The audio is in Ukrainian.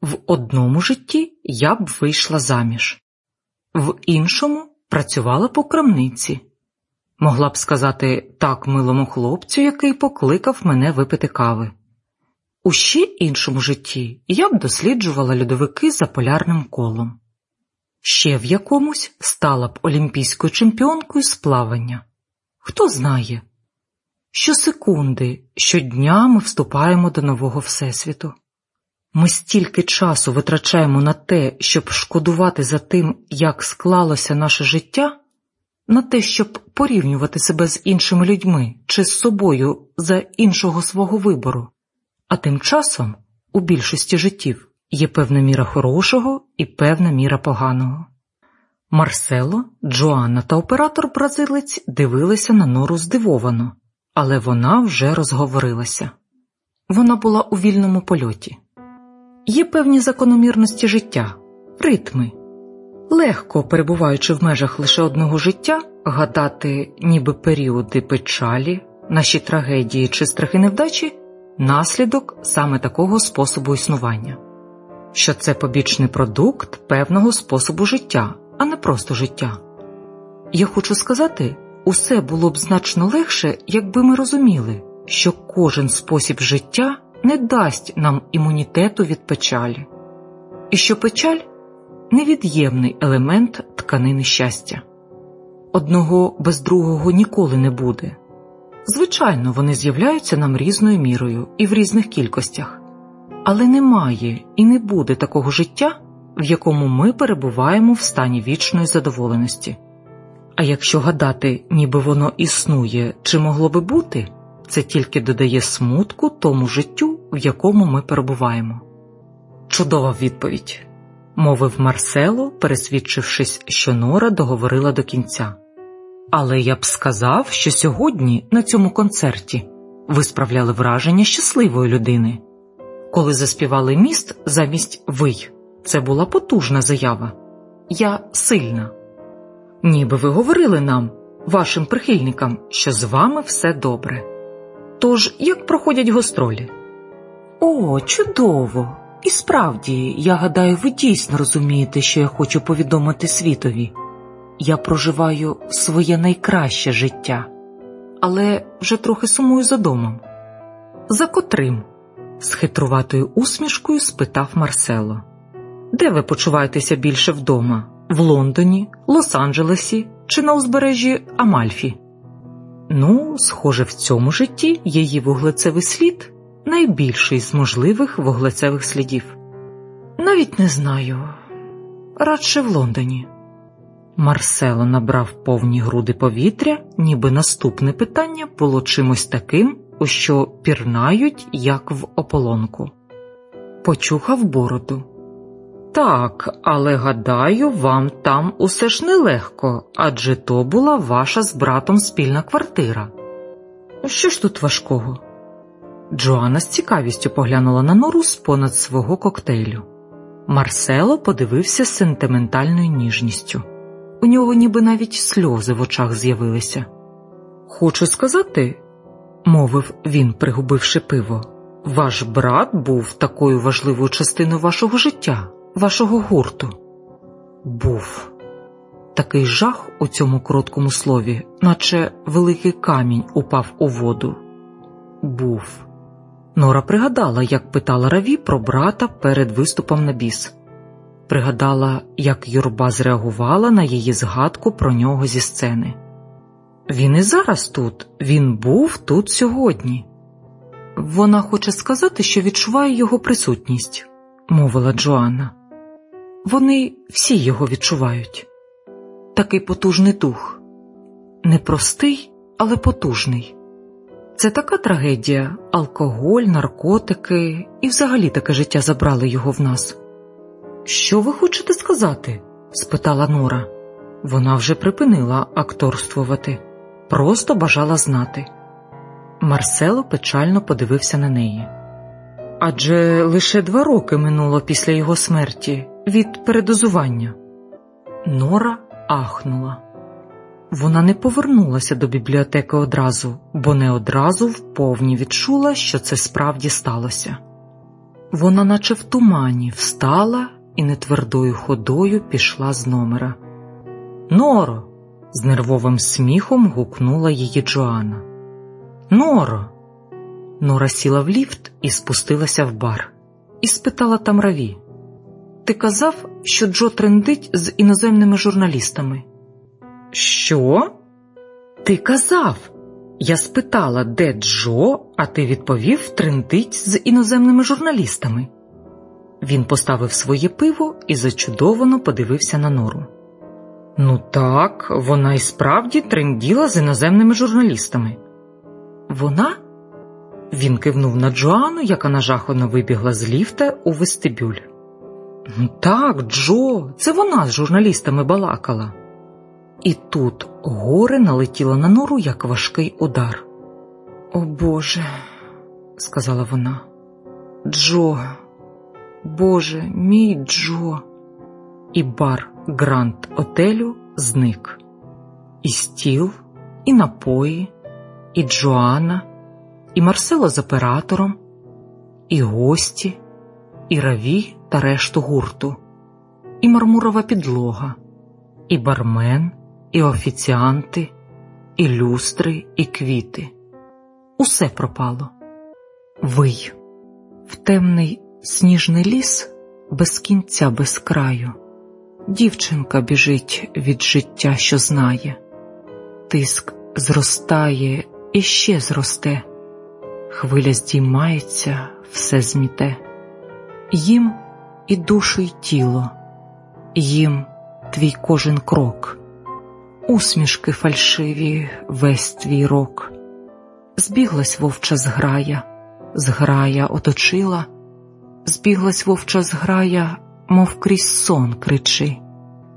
В одному житті я б вийшла заміж, в іншому працювала по крамниці. Могла б сказати так милому хлопцю, який покликав мене випити кави. У ще іншому житті я б досліджувала льодовики за полярним колом. Ще в якомусь стала б олімпійською чемпіонкою з плавання. Хто знає, щосекунди, щодня ми вступаємо до нового Всесвіту. Ми стільки часу витрачаємо на те, щоб шкодувати за тим, як склалося наше життя, на те, щоб порівнювати себе з іншими людьми чи з собою за іншого свого вибору. А тим часом у більшості життів є певна міра хорошого і певна міра поганого. Марсело, Джоанна та оператор бразилець дивилися на нору здивовано, але вона вже розговорилася. Вона була у вільному польоті. Є певні закономірності життя, ритми. Легко, перебуваючи в межах лише одного життя, гадати, ніби періоди печалі, наші трагедії чи страхи невдачі наслідок саме такого способу існування, що це побічний продукт певного способу життя, а не просто життя. Я хочу сказати, усе було б значно легше, якби ми розуміли, що кожен спосіб життя не дасть нам імунітету від печалі, і що печаль невід'ємний елемент тканини щастя. Одного без другого ніколи не буде. Звичайно, вони з'являються нам різною мірою і в різних кількостях, але немає і не буде такого життя, в якому ми перебуваємо в стані вічної задоволеності. А якщо гадати, ніби воно існує чи могло би бути, це тільки додає смутку тому життю, в якому ми перебуваємо. Чудова відповідь, мовив Марсело, пересвідчившись, що Нора договорила до кінця. Але я б сказав, що сьогодні, на цьому концерті, ви справляли враження щасливої людини. Коли заспівали міст замість вий, це була потужна заява. Я сильна. Ніби ви говорили нам, вашим прихильникам, що з вами все добре. Тож, як проходять гостролі? О, чудово! І справді, я гадаю, ви дійсно розумієте, що я хочу повідомити світові. Я проживаю своє найкраще життя, але вже трохи сумую за домом. За котрим? з хитруватою усмішкою спитав Марсело. Де ви почуваєтеся більше вдома? В Лондоні, Лос-Анджелесі чи на узбережжі Амальфі? Ну, схоже, в цьому житті її вуглецевий слід найбільший з можливих вуглецевих слідів. Навіть не знаю, радше в Лондоні. Марсело набрав повні груди повітря, ніби наступне питання було чимось таким, у що пірнають, як в ополонку. Почухав бороду. Так, але гадаю, вам там усе ж нелегко, адже то була ваша з братом спільна квартира. Що ж тут важкого? Джоанна з цікавістю поглянула на нору з понад свого коктейлю. Марсело подивився з сентиментальною ніжністю. У нього ніби навіть сльози в очах з'явилися. Хочу сказати, мовив він, пригубивши пиво, ваш брат був такою важливою частиною вашого життя, вашого гурту. Був такий жах у цьому короткому слові, наче великий камінь упав у воду. Був. Нора пригадала, як питала Раві про брата перед виступом на біс. Пригадала, як юрба зреагувала на її згадку про нього зі сцени. Він і зараз тут, він був тут сьогодні. Вона хоче сказати, що відчуває його присутність, мовила Джоанна. Вони всі його відчувають. Такий потужний дух, непростий, але потужний. Це така трагедія алкоголь, наркотики і взагалі таке життя забрали його в нас. Що ви хочете сказати? спитала Нора. Вона вже припинила акторствувати, просто бажала знати. Марсело печально подивився на неї. Адже лише два роки минуло після його смерті від передозування. Нора ахнула. Вона не повернулася до бібліотеки одразу, бо не одразу вповні відчула, що це справді сталося. Вона, наче в тумані, встала і нетвердою ходою пішла з номера. Норо. з нервовим сміхом гукнула її Джоанна. Норо. Нора сіла в ліфт і спустилася в бар, і спитала там Раві. Ти казав, що Джо трендить з іноземними журналістами? Що? Ти казав? Я спитала, де Джо, а ти відповів трендить з іноземними журналістами. Він поставив своє пиво і зачудовано подивився на нору. Ну так, вона і справді тренділа з іноземними журналістами. Вона? Він кивнув на Джоанну, яка нажахано вибігла з ліфта у вестибюль. «Ну так, Джо, це вона з журналістами балакала. І тут горе налетіло на нору як важкий удар. О Боже, сказала вона, Джо, Боже, мій Джо, і бар Гранд Отелю зник, і стіл, і напої, і Джоанна, і Марсело з оператором, і гості, і раві та решту гурту, і мармурова підлога, і бармен, і офіціанти, і люстри, і квіти. Усе пропало. Вий в темний сніжний ліс без кінця, без краю. Дівчинка біжить від життя, що знає, тиск зростає і ще зросте, хвиля здіймається, все зміте, їм і душу, й тіло, їм твій кожен крок, усмішки фальшиві, весь твій рок. Збіглась вовча зграя, зграя оточила, збіглась вовча зграя, мов крізь сон кричи.